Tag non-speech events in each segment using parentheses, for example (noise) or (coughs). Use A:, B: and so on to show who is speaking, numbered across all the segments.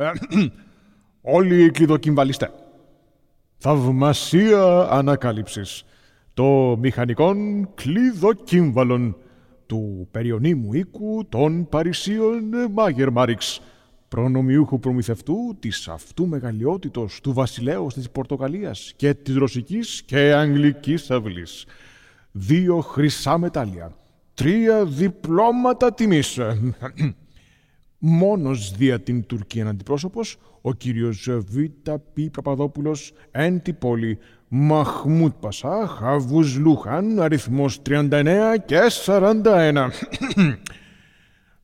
A: (clears throat) Όλοι οι κλειδοκυμβαλιστέ. Θαυμασία ανακάλυψης. Το μηχανικών κλειδοκύμβαλων του περιονίμου οίκου των Παρισίων Μάγερ Μάριξ, προνομιούχου προμηθευτού της αυτού μεγαλειότητος του βασιλέως της Πορτογαλίας και της ρωσικής και αγγλικής αυλής. Δύο χρυσά μετάλλια, τρία διπλώματα τιμής. (clears throat) Μόνος δια την Τουρκία αντιπρόσωπος, ο κύριος Β. Π. Παπαδόπουλος, εν τη πόλη, Μαχμούτ Πασάχ, Αβούς Λούχαν, αριθμός 39 και 41. (clears throat)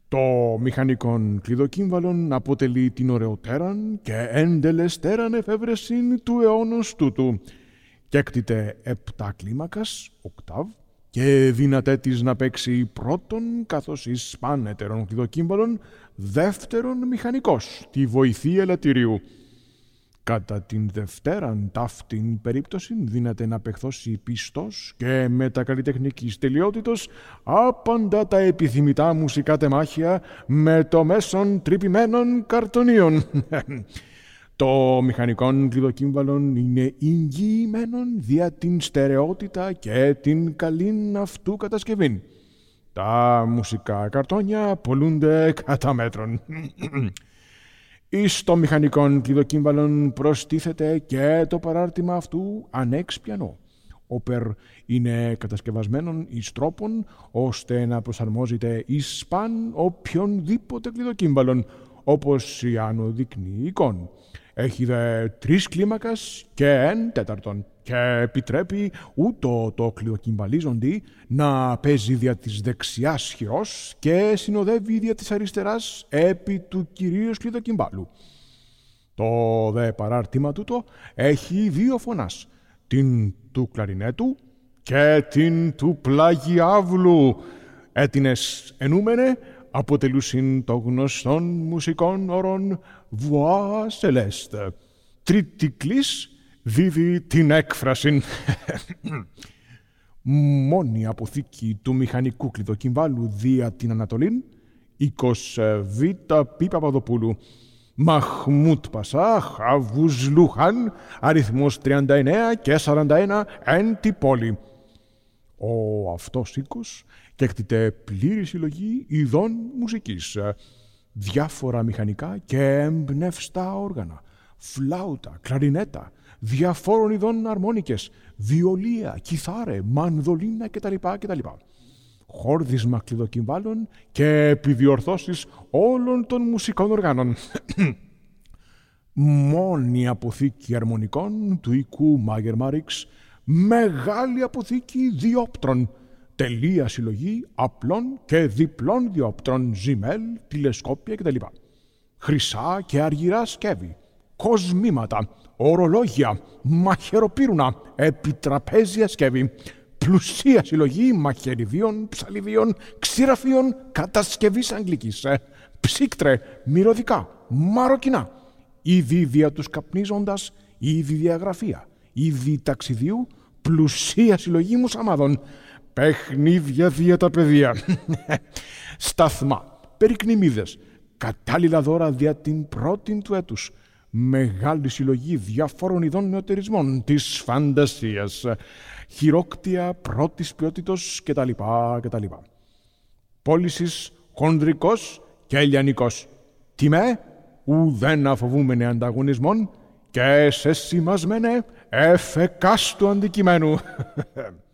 A: Το μηχανικόν κλειδοκύμβαλον αποτελεί την ωραιοτέραν και εντελεστέραν εφεύρεση του αιώνος τούτου και έκτιτε επτά κλίμακας, οκτάβ, και δύνατέ της να παίξει πρώτον καθώς εις πάνετερον κλειδοκύμβαλον, δεύτερον μηχανικός, τη βοηθή ελαττηρίου. Κατά την Δευτέραν ταύτην περίπτωση δύναται να απεχθώσει πιστός και με τα καλλιτεχνικής τελειότητος άπαντα τα επιθυμητά μουσικά τεμάχια με το μέσον τρυπημένων καρτονίων. (laughs) Το μηχανικό κλειδοκύμβαλον είναι εγγυημένον δια την στερεότητα και την καλή αυτού κατασκευή. Τα μουσικά καρτόνια πολλούνται κατά μέτρον. (clears throat) Εις το μηχανικό κλειδοκύμβαλον προστίθεται και το παράρτημα αυτού ανέξπιανό. Όπερ είναι κατασκευασμένον εις τρόπον ώστε να προσαρμόζεται εις σπαν οποιονδήποτε κλειδοκύμβαλον όπως η άνω δεικνύει εικόν. Έχει δε τρεις κλίμακας και εν τέταρτον και επιτρέπει ούτω το κλειοκυμπαλίζοντι να παίζει δια της δεξιάς χειρός και συνοδεύει δια της αριστεράς επί του κυρίως κλειδοκυμπάλου. Το δε παράρτημα τούτο έχει δύο φωνάς, την του κλαρινέτου και την του πλαγιάβλου. Έτινες ενούμενε αποτελούσιν το γνωστόν μουσικών όρων «Voix Celeste». Τρίτη κλίς δίδει την έκφραση. (clears throat) Μόνη αποθήκη του μηχανικού κλειδοκυμβάλου δια την Ανατολήν, 20 Β. Π. Παπαδοπούλου. Μαχμούτ Πασάχ, Αβουσλούχαν, αριθμός 39 και 41 εν τη πόλη. Ο αυτός οίκος κέκτηται πλήρη συλλογή ειδών μουσικής, διάφορα μηχανικά και εμπνευστά όργανα, φλάουτα, κλαρινέτα, διαφόρων ειδών αρμόνικες, βιολία, κιθάρε, μανδολίνα κτλ. κτλ. Χόρδισμα κλειδοκυμβάλων και επιδιορθώσεις όλων των μουσικών οργάνων. (coughs) Μόνη αποθήκη αρμονικών του οικού Μάγερ Μάριξ, μεγάλη αποθήκη διόπτρων, τελεία συλλογή απλών και διπλών διόπτρων, ζημέλ, τηλεσκόπια κτλ. Χρυσά και αργυρά σκεύη, κοσμήματα, ορολόγια, μαχαιροπύρουνα, επιτραπέζια σκεύη, πλουσία συλλογή μαχαιριδίων, ψαλιδίων, ξηραφίων, κατασκευής αγγλικής, ε, ψύκτρε, μυρωδικά, μαροκινά, είδη δια τους καπνίζοντας, είδη διαγραφεία, είδη ταξιδίου, πλουσία συλλογή μουσαμάδων, παιχνίδια δια τα παιδεία, (laughs) σταθμά, περικνημίδες, κατάλληλα δώρα δια την πρώτη του έτους, μεγάλη συλλογή διαφόρων ειδών νεωτερισμών της φαντασίας, χειρόκτια πρώτης ποιότητος κτλ. κτλ. Πώλησης χονδρικός και ελιανικός. Τιμέ, ουδέν αφοβούμενε ανταγωνισμών και σε σημασμένε εφεκάστου αντικειμένου. (laughs)